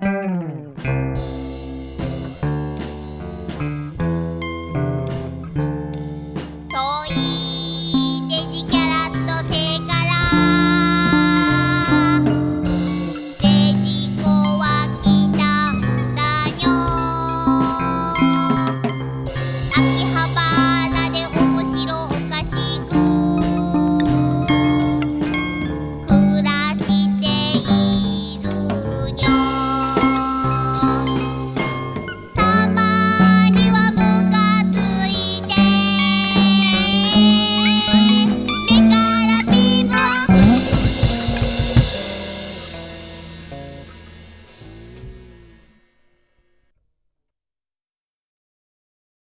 Mm-hmm.